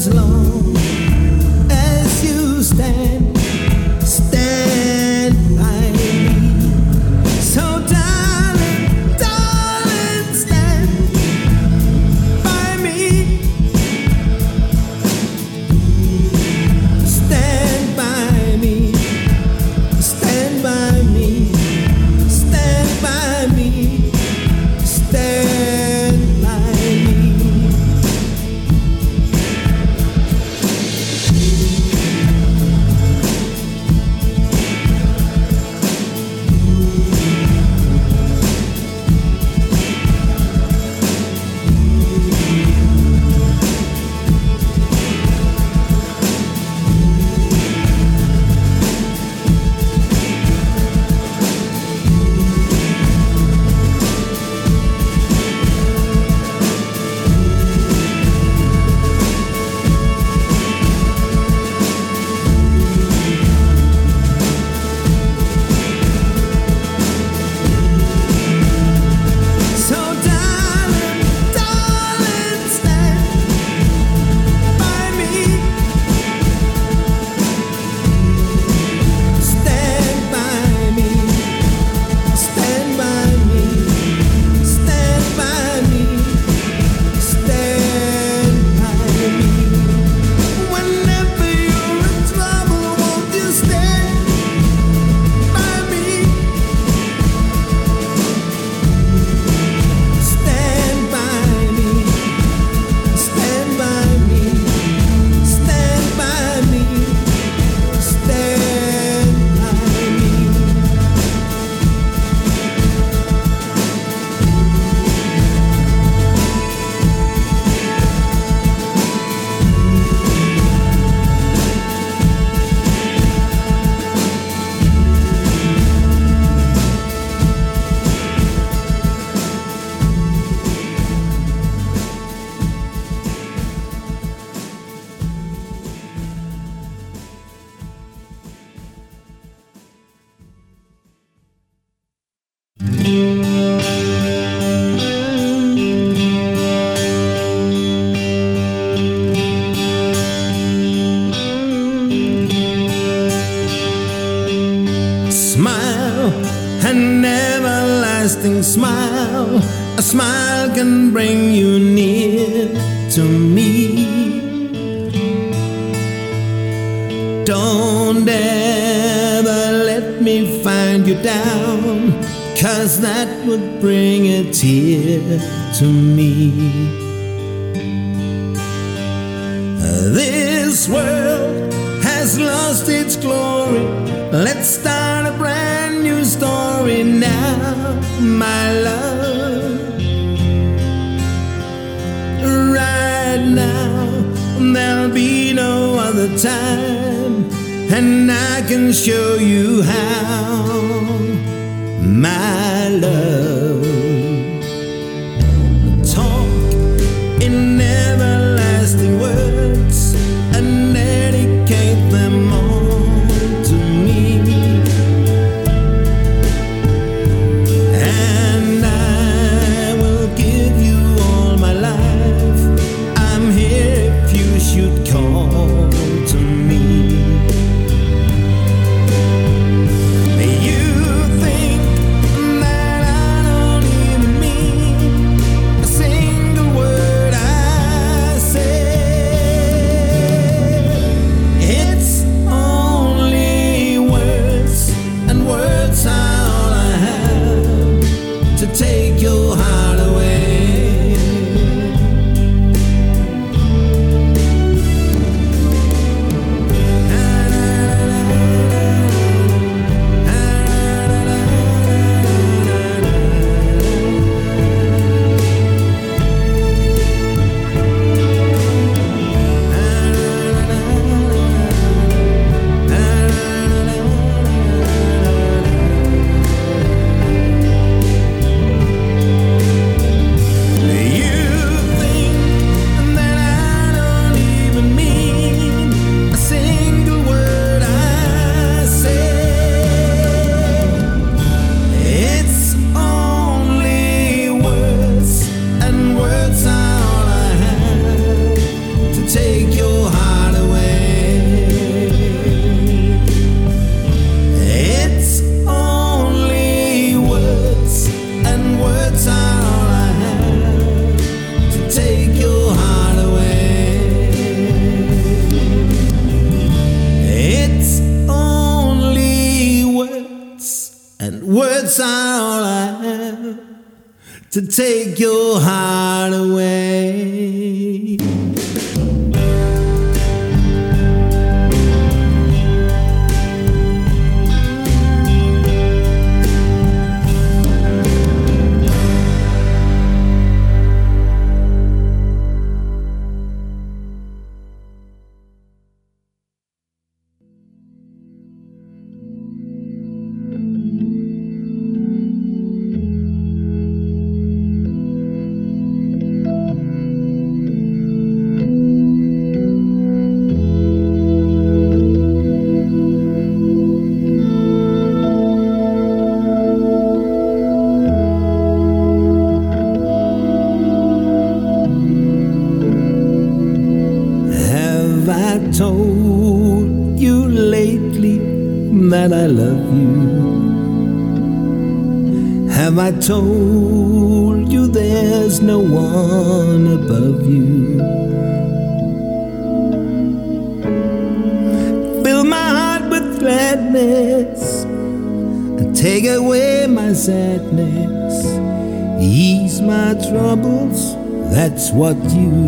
as long to told you there's no one above you. Fill my heart with gladness and take away my sadness. Ease my troubles, that's what you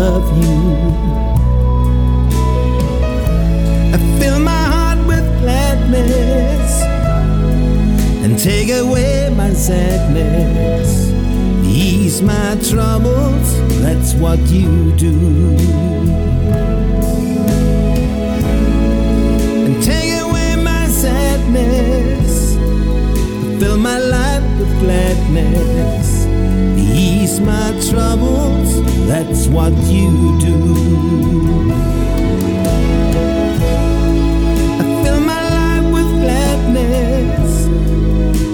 of you. I fill my heart with gladness and take away my sadness. Ease my troubles, that's what you do. And take away my sadness, fill my life with gladness face my troubles, that's what you do. I fill my life with gladness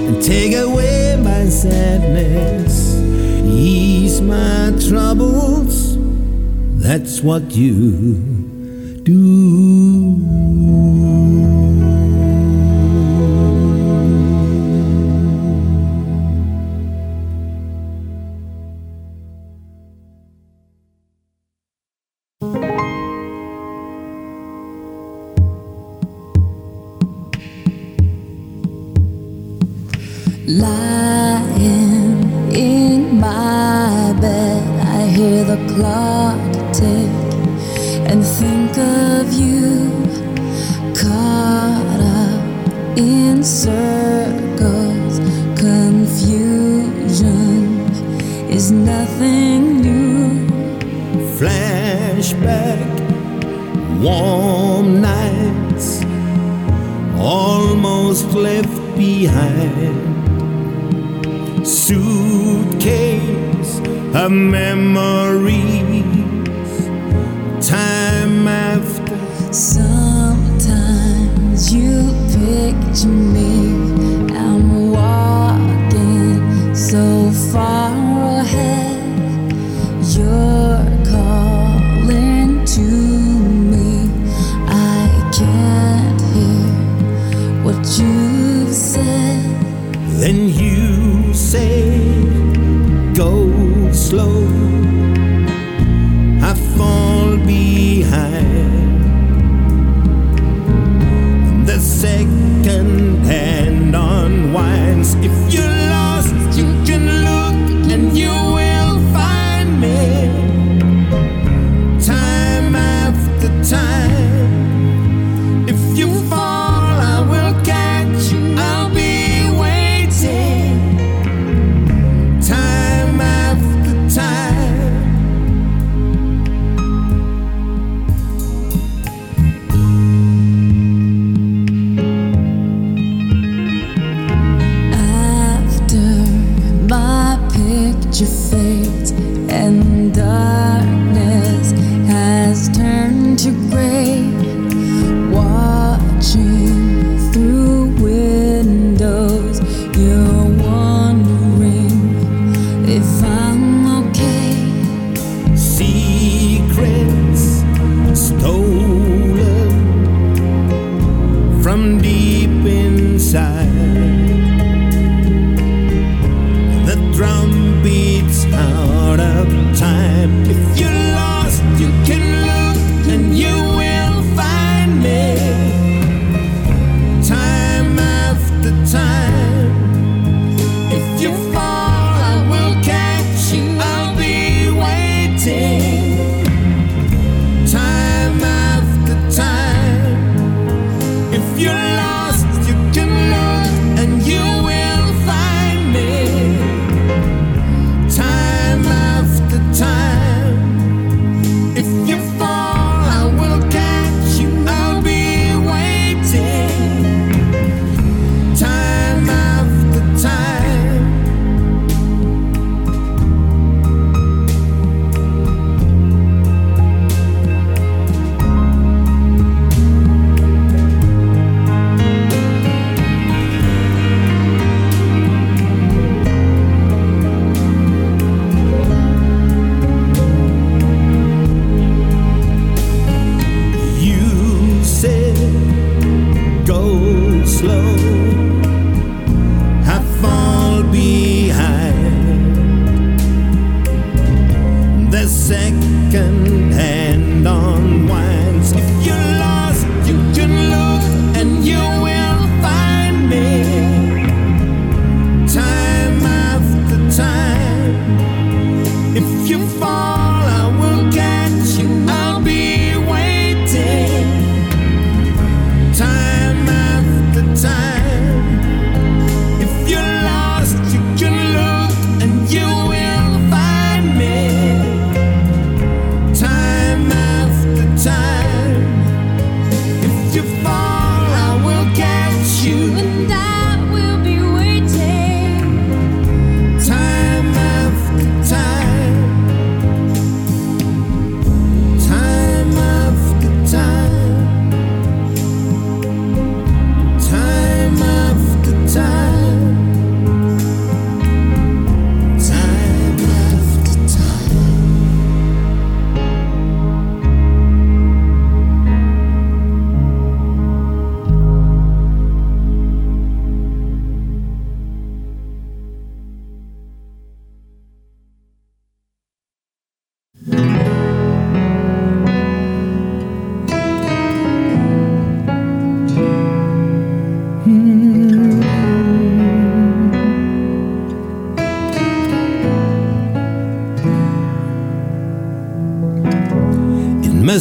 and take away my sadness. Ease my troubles, that's what you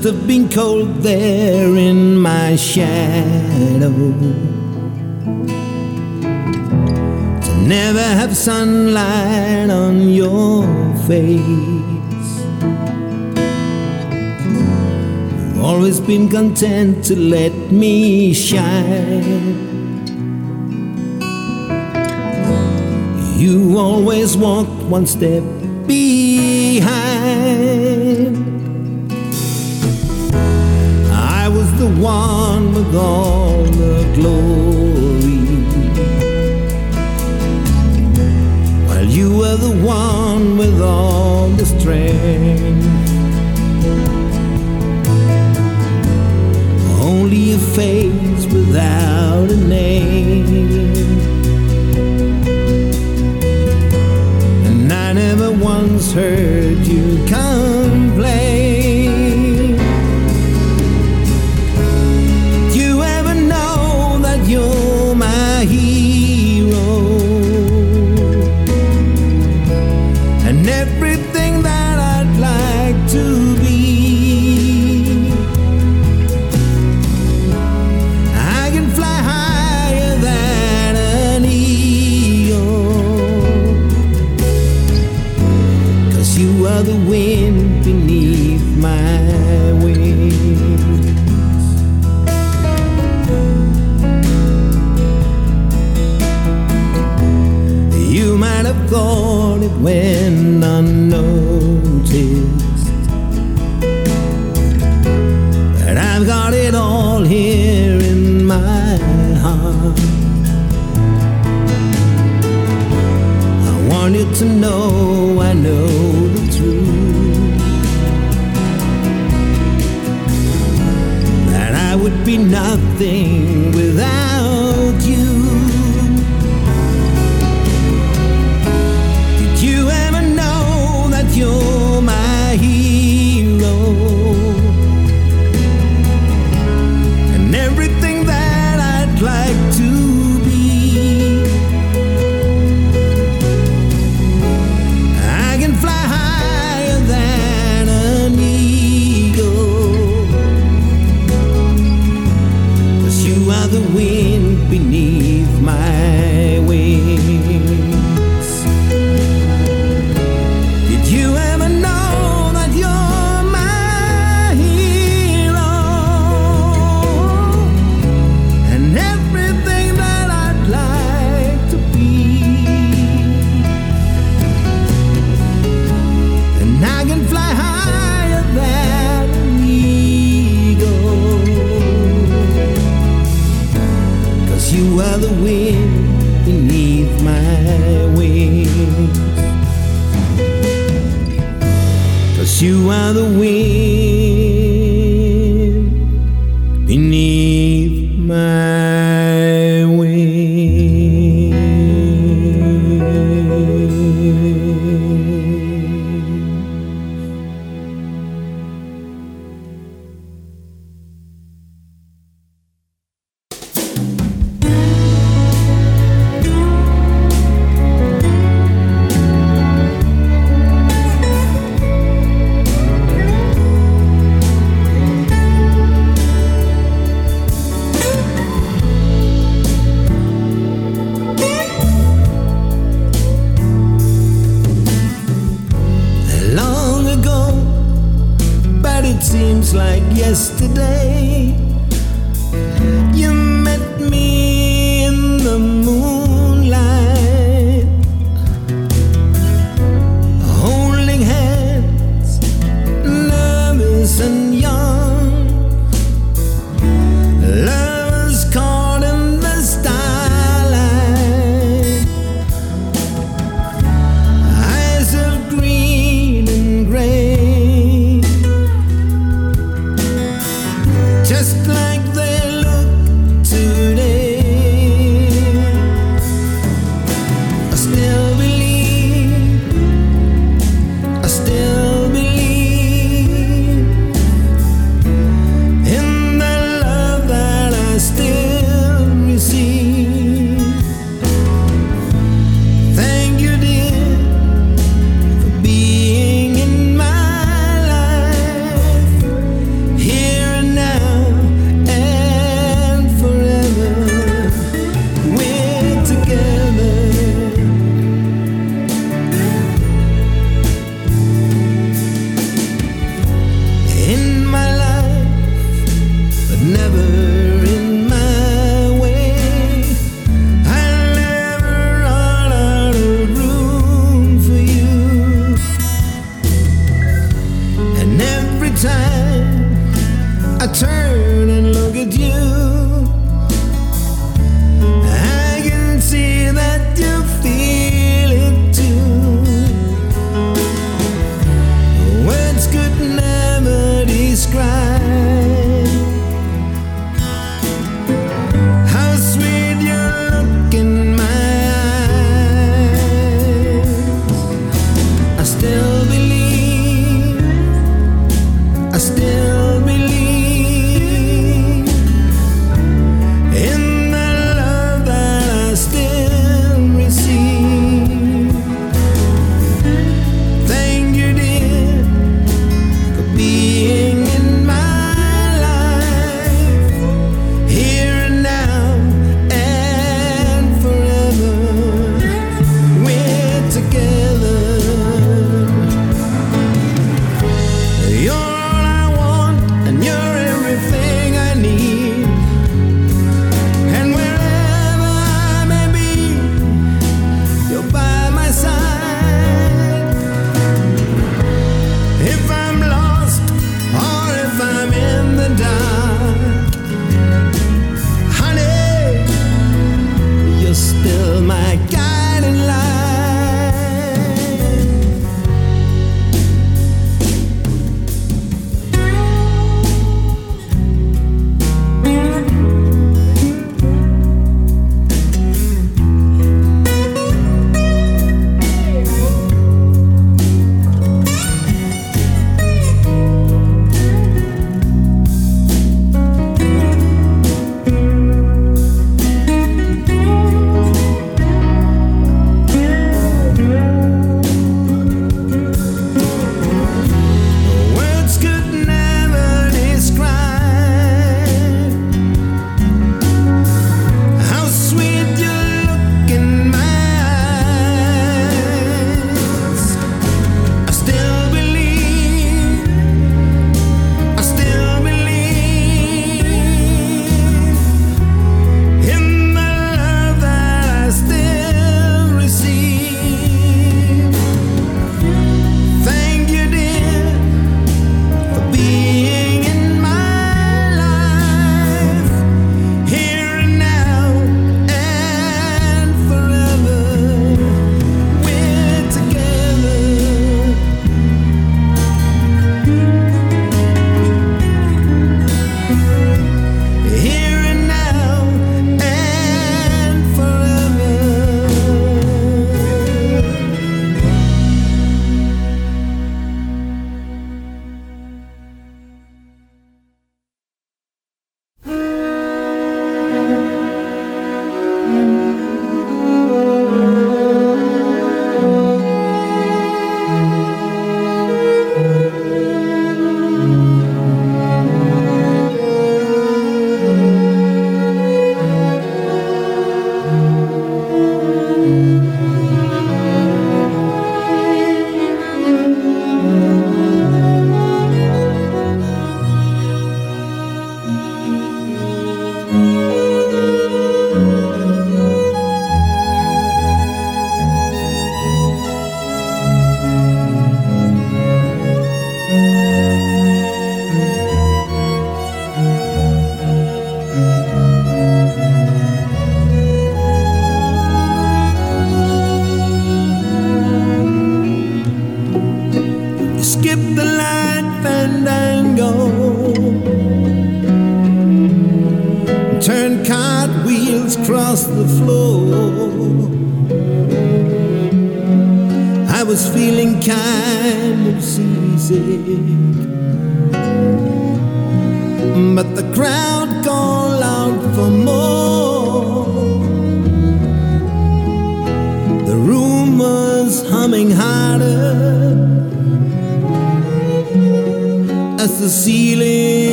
must have been cold there in my shadow. To never have sunlight on your face. You've always been content to let me shine. You always walked one step behind. one with all the glory. While you were the one with all the strength. Only a face without a name. And I never once heard you come.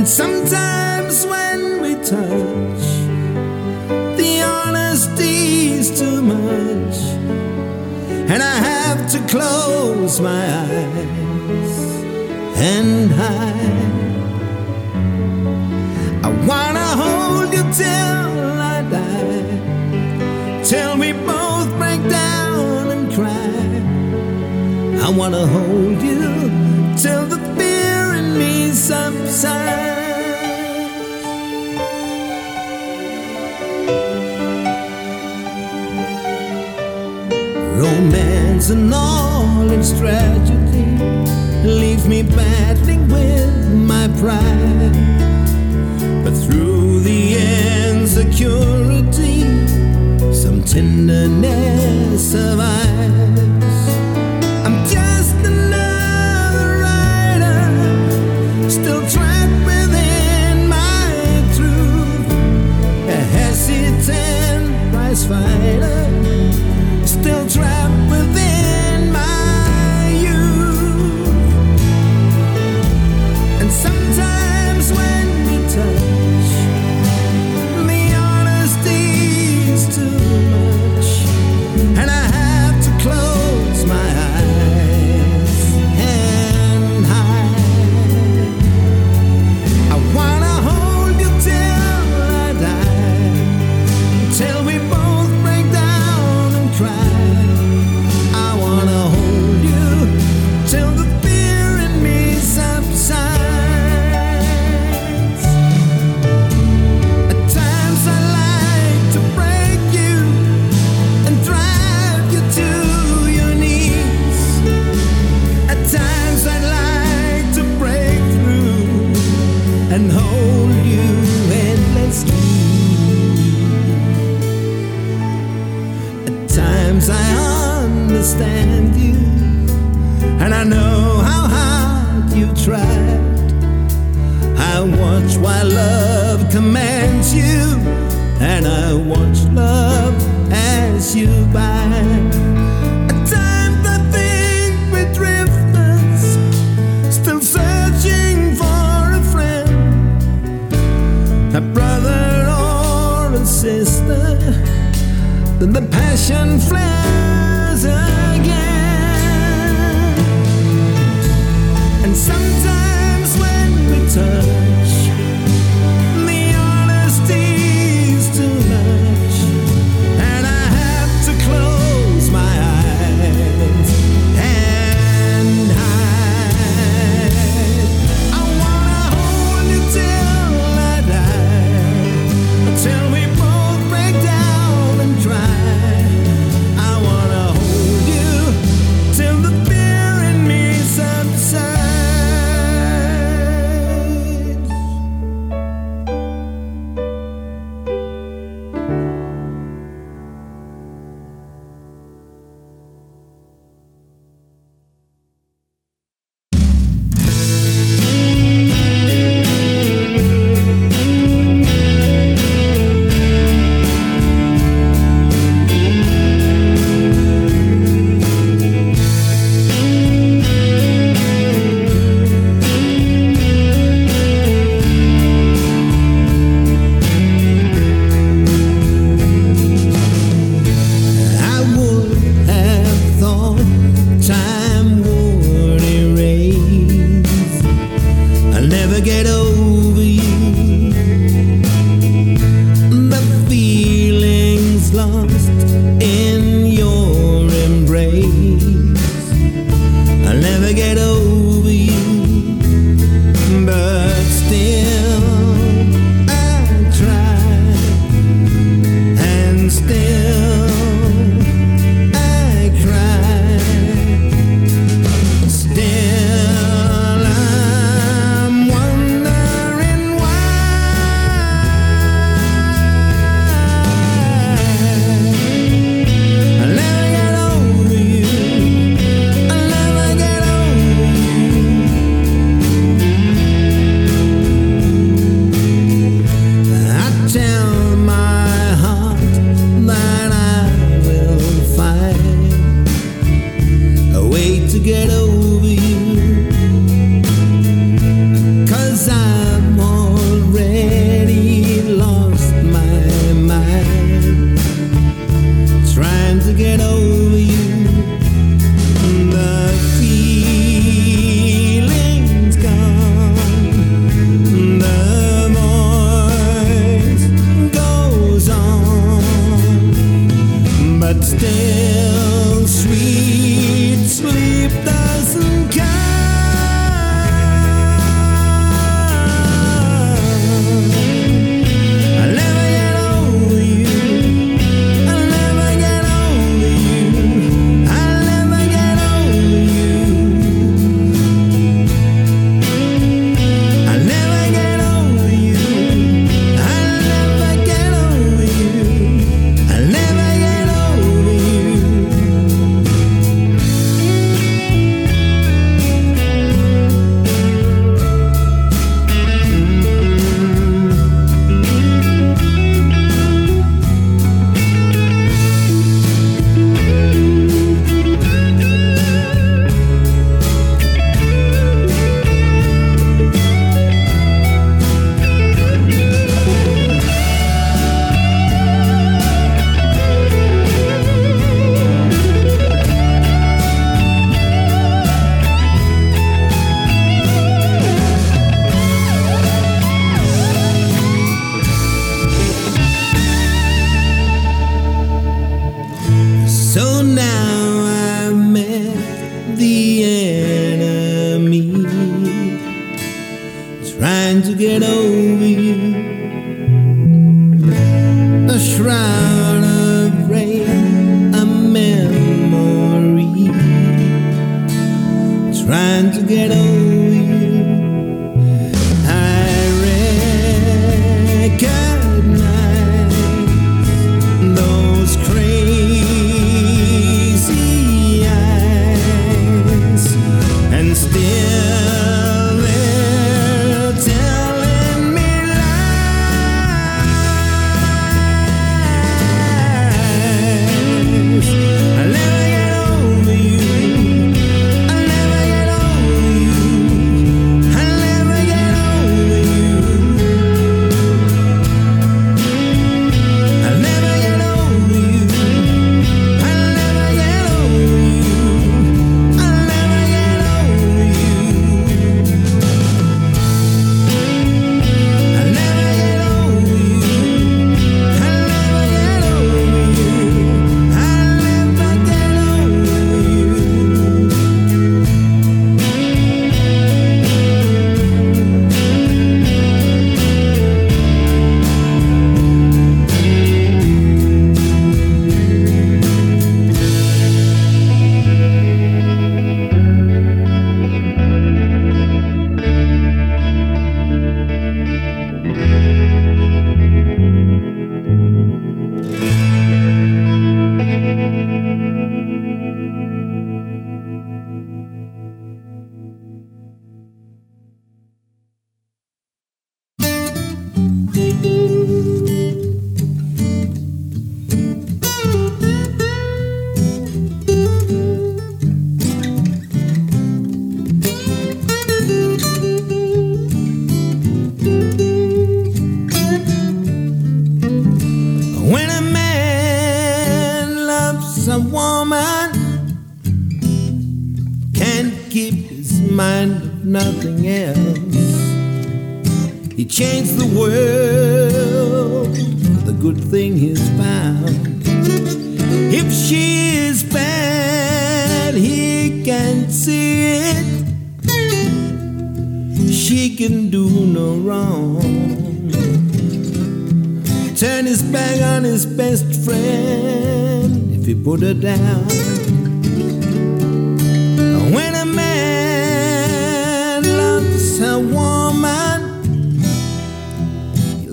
And sometimes when we touch, the honesty's too much. And I have to close my eyes and hide. I wanna hold you till I die, till we both break down and cry. I wanna hold you till the fear in me subsides. romance and all its tragedy leaves me battling with my pride. But through the insecurity, some tenderness survives. I'm just another writer, still trapped within my truth, a hesitant prize fighter.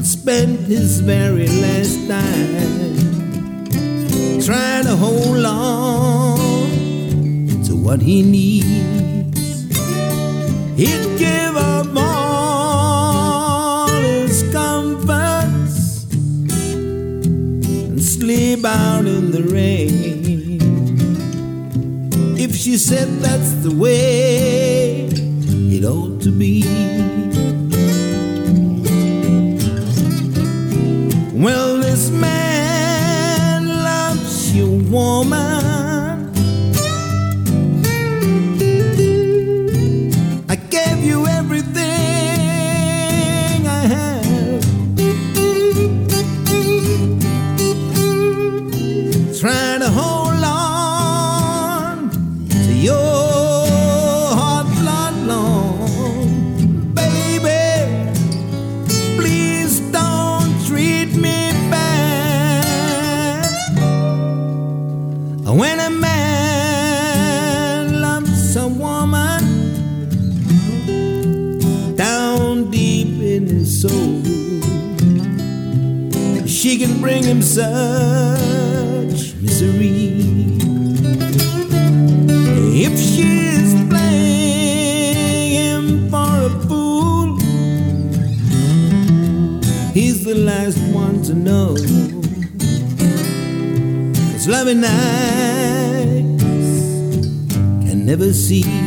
spent his very last dime trying to hold on to what he needs. He'd give up all his comforts and sleep out in the rain. If she said that's the way it ought to be. such misery. If she's playing him for a fool, he's the last one to know. Cause loving eyes can never see.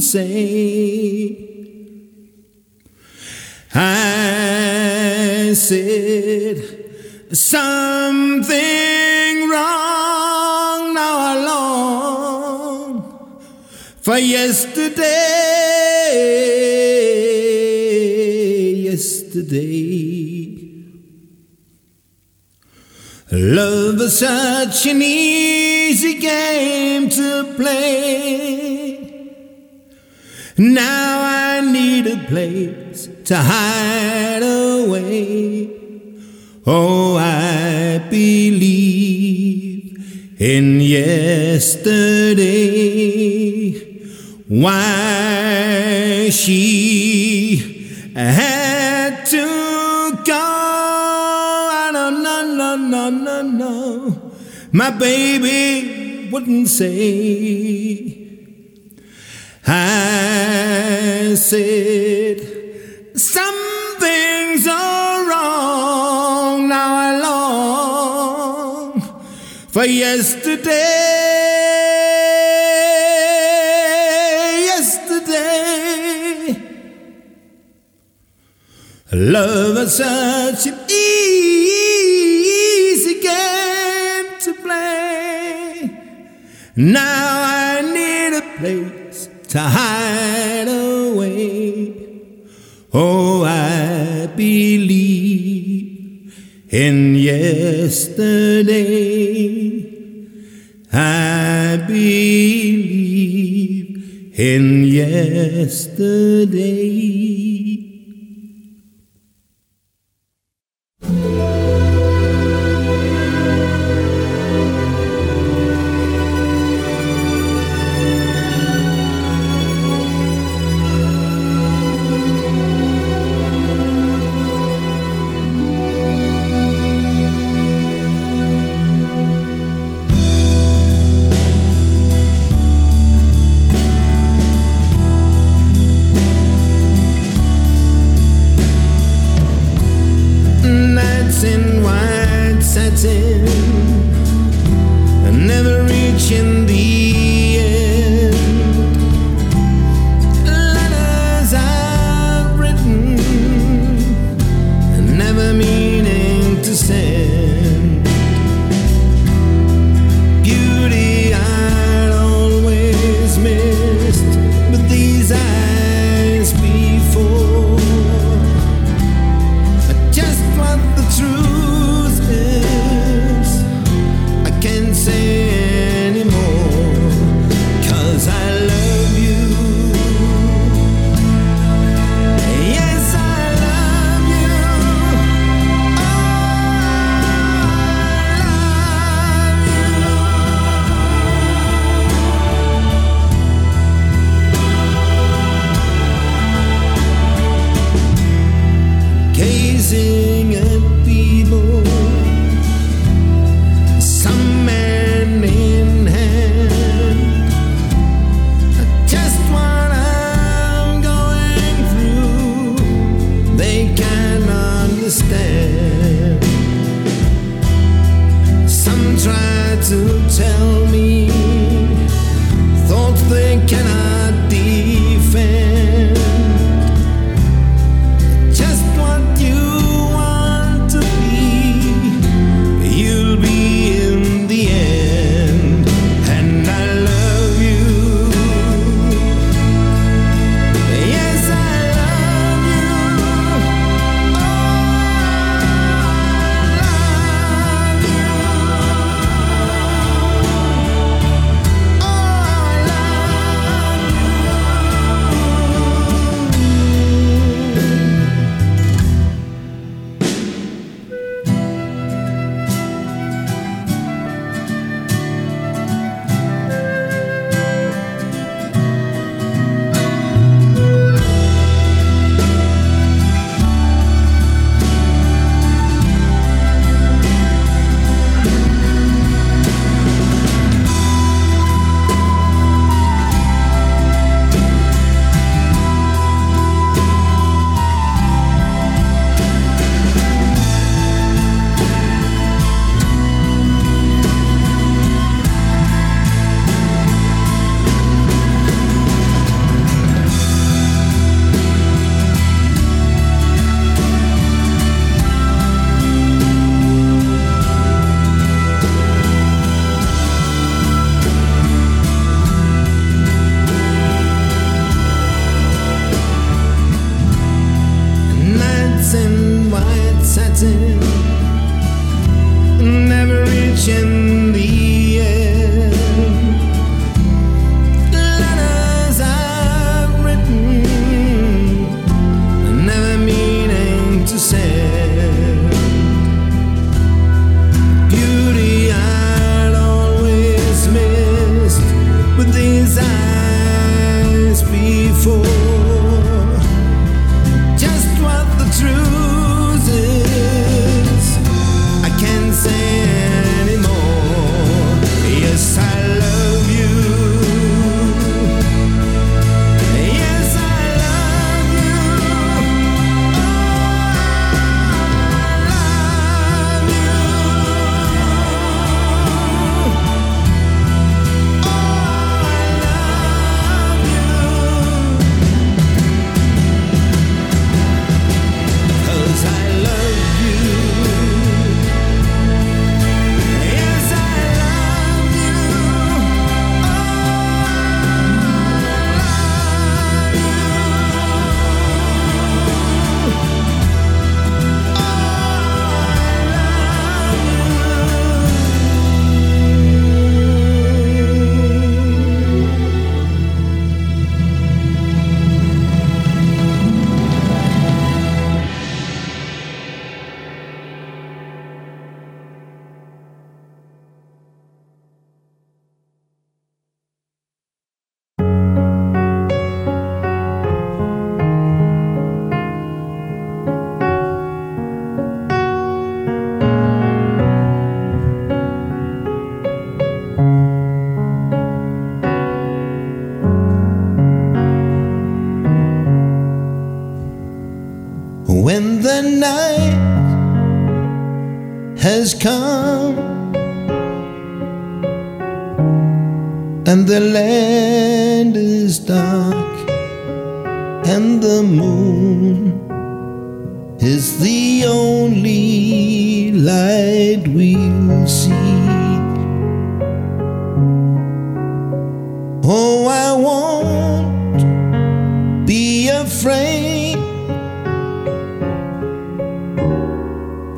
say. I said something wrong. Now I long for yesterday. Yesterday. Love is such an easy game to play. Now I need a place to hide away. Oh, I believe in yesterday. Why she had to go. I don't know, no, no, no, no. My baby wouldn't say. I said, Something's all wrong. Now I long for yesterday. Yesterday. Love is such an easy game to play. Now I need a place to hide away. Oh, I believe in yesterday. I believe in yesterday.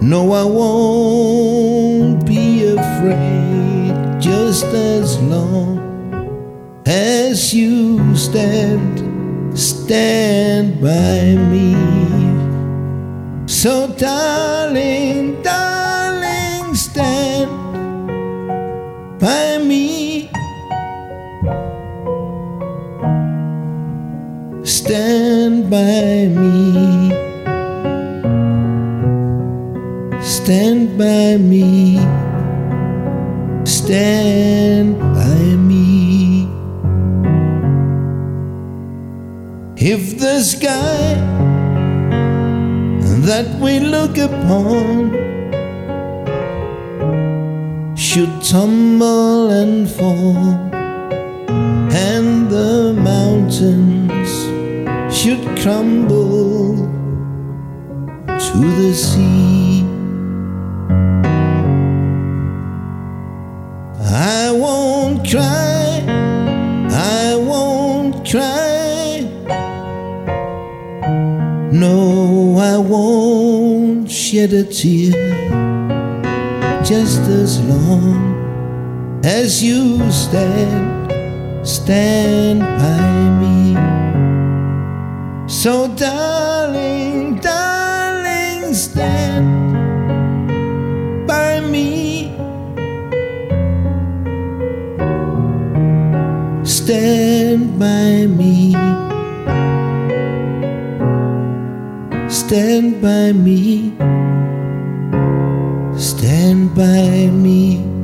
No, I won't be afraid just as long as you stand, stand by me. So, darling, If the sky that we look upon should tumble and fall, and the mountains should crumble to the sea. I won't cry, shed a tear just as long as you stand, stand by me. So, darling, darling, stand by me. Stand by me. Stand by me. Stand by me.